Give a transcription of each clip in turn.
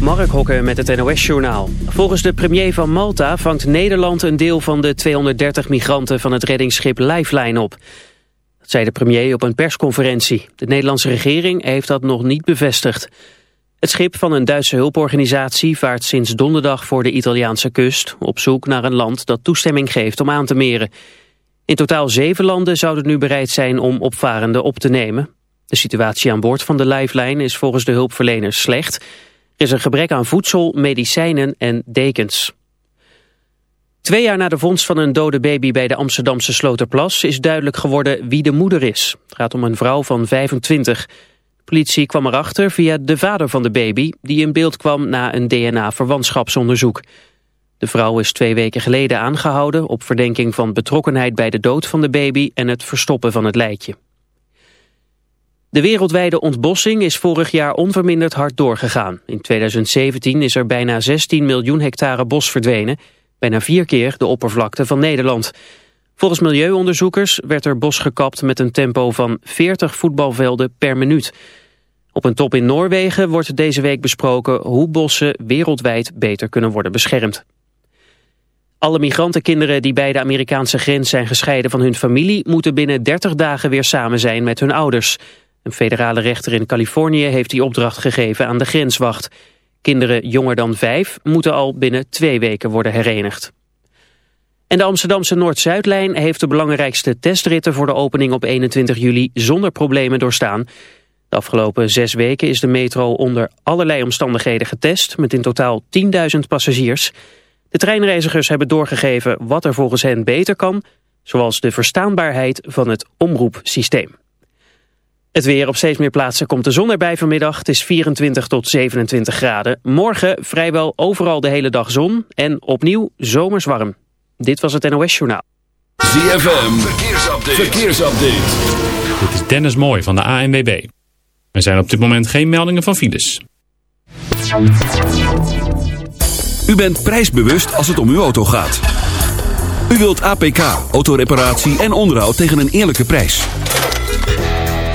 Mark Hokke met het NOS-journaal. Volgens de premier van Malta vangt Nederland een deel van de 230 migranten van het reddingsschip Lifeline op. Dat zei de premier op een persconferentie. De Nederlandse regering heeft dat nog niet bevestigd. Het schip van een Duitse hulporganisatie vaart sinds donderdag voor de Italiaanse kust... op zoek naar een land dat toestemming geeft om aan te meren. In totaal zeven landen zouden nu bereid zijn om opvarenden op te nemen. De situatie aan boord van de Lifeline is volgens de hulpverleners slecht. Is een gebrek aan voedsel, medicijnen en dekens. Twee jaar na de vondst van een dode baby bij de Amsterdamse Sloterplas... is duidelijk geworden wie de moeder is. Het gaat om een vrouw van 25. De politie kwam erachter via de vader van de baby... die in beeld kwam na een DNA-verwantschapsonderzoek. De vrouw is twee weken geleden aangehouden... op verdenking van betrokkenheid bij de dood van de baby... en het verstoppen van het lijkje. De wereldwijde ontbossing is vorig jaar onverminderd hard doorgegaan. In 2017 is er bijna 16 miljoen hectare bos verdwenen, bijna vier keer de oppervlakte van Nederland. Volgens milieuonderzoekers werd er bos gekapt met een tempo van 40 voetbalvelden per minuut. Op een top in Noorwegen wordt deze week besproken hoe bossen wereldwijd beter kunnen worden beschermd. Alle migrantenkinderen die bij de Amerikaanse grens zijn gescheiden van hun familie... moeten binnen 30 dagen weer samen zijn met hun ouders. Een federale rechter in Californië heeft die opdracht gegeven aan de grenswacht. Kinderen jonger dan vijf moeten al binnen twee weken worden herenigd. En de Amsterdamse Noord-Zuidlijn heeft de belangrijkste testritten voor de opening op 21 juli zonder problemen doorstaan. De afgelopen zes weken is de metro onder allerlei omstandigheden getest met in totaal 10.000 passagiers. De treinreizigers hebben doorgegeven wat er volgens hen beter kan, zoals de verstaanbaarheid van het omroepsysteem. Het weer op steeds meer plaatsen komt de zon erbij vanmiddag. Het is 24 tot 27 graden. Morgen vrijwel overal de hele dag zon en opnieuw zomers warm. Dit was het NOS Journaal. ZFM, verkeersupdate. verkeersupdate. Dit is Dennis Mooi van de ANWB. Er zijn op dit moment geen meldingen van files. U bent prijsbewust als het om uw auto gaat. U wilt APK, autoreparatie en onderhoud tegen een eerlijke prijs.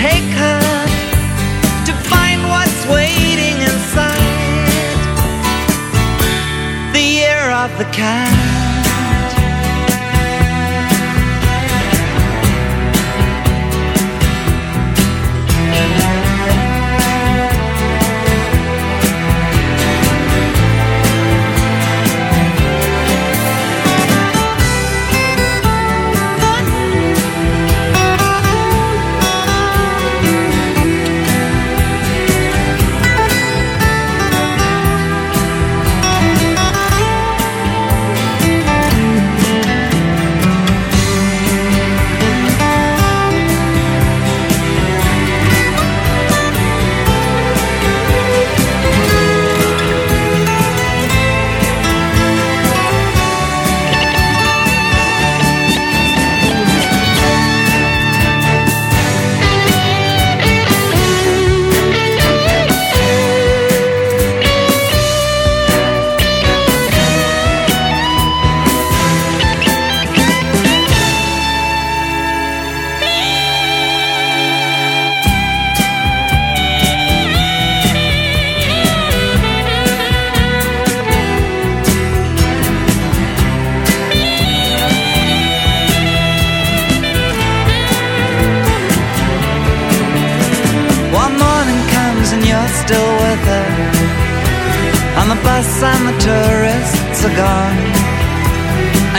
Take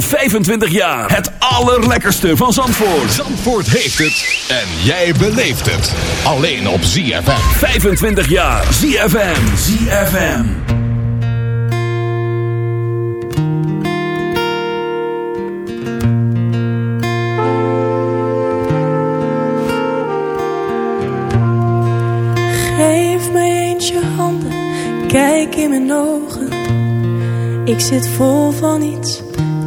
Al 25 jaar. Het allerlekkerste van Zandvoort. Zandvoort heeft het en jij beleeft het. Alleen op ZFM. 25 jaar. ZFM. ZFM. Geef mij eens je handen, kijk in mijn ogen. Ik zit vol van iets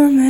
Voor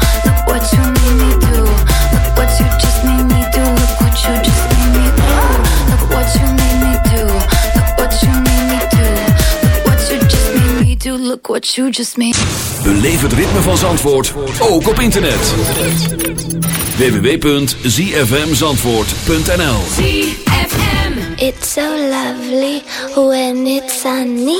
What you just made. Beleef het ritme van Zandvoort, ook op internet. www.zfmzandvoort.nl It's so lovely when it's sunny.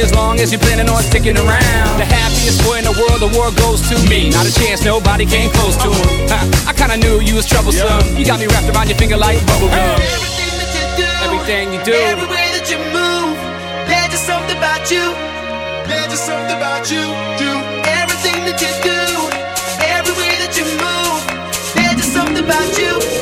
as long as you're planning on sticking around. The happiest boy in the world, the world goes to me. Not a chance, nobody came close to him. I, I kinda knew you was troublesome. You got me wrapped around your finger like bubblegum. Everything that you do, everything you do, everywhere that you move, there's just something about you. There's just something about you. Do everything that you do, everywhere that you move, there's just something about you.